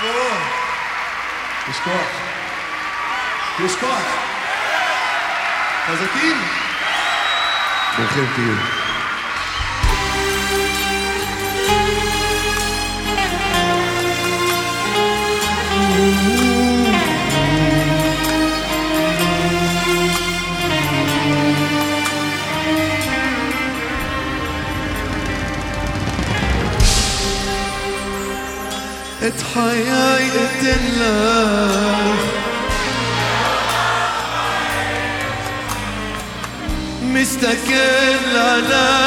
favor. Scott. Chris Scott. Faz aqui. Morreu, tio. חיי אתן לך מסתכל עלייך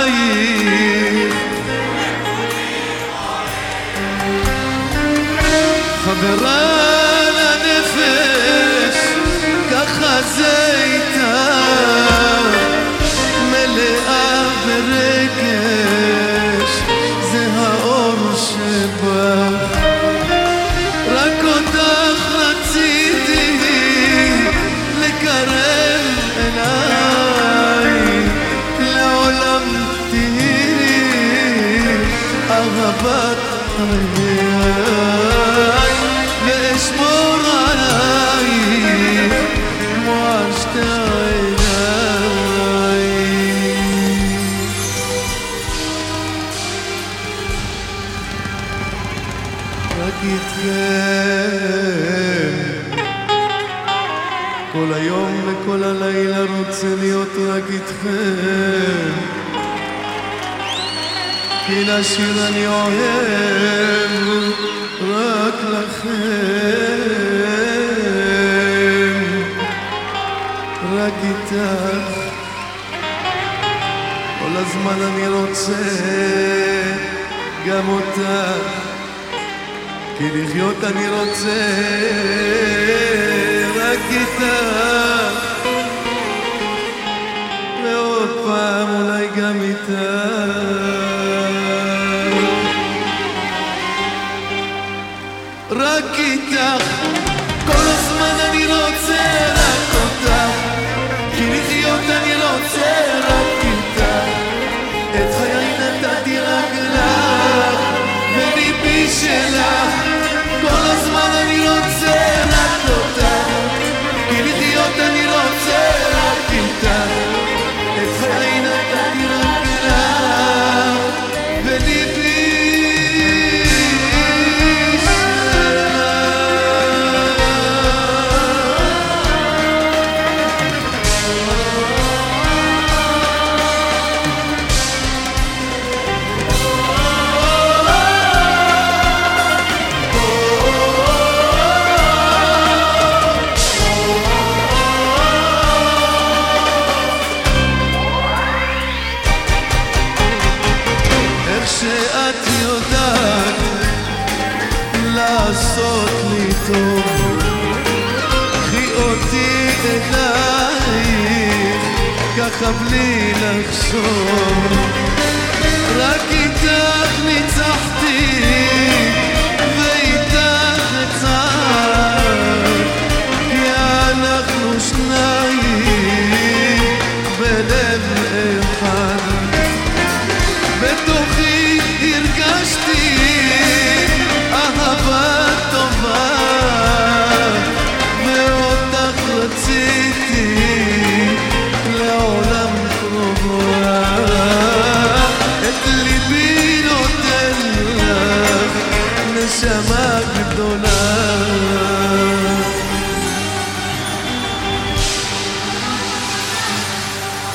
על שתי עיניי. רק איתכם. כל היום וכל הלילה רוצה להיות רק איתכם כי לשיר אני אוהב רק לכם. רק איתך. כל הזמן אני רוצה גם אותך. כי לחיות אני רוצה רק איתך רק איתך. כל הזמן אני רוצה רק אותך. כי לחיות אני רוצה רק איתך. את חיי נתתי רק לך וליבי שלך לעשות לי טוב. קחי אותי אלייך ככה בלי לחשוב. רק איתך ניצחתי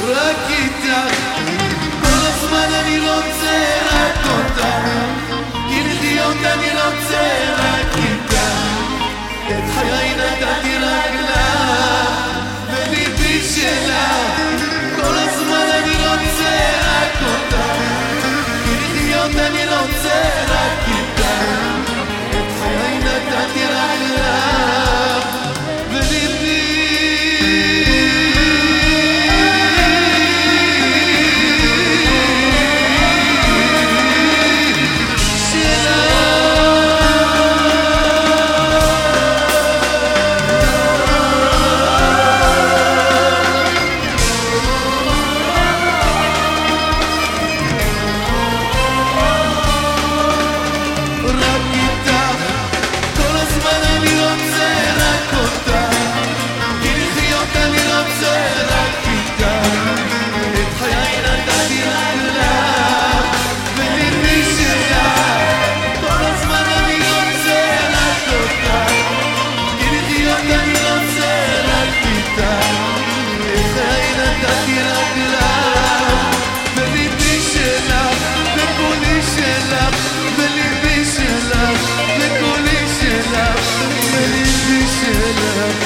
רק איתך. כל הזמן אני רוצה רק אותך. כי לחיות אני רוצה רק איתך. את חיי נתתי שלך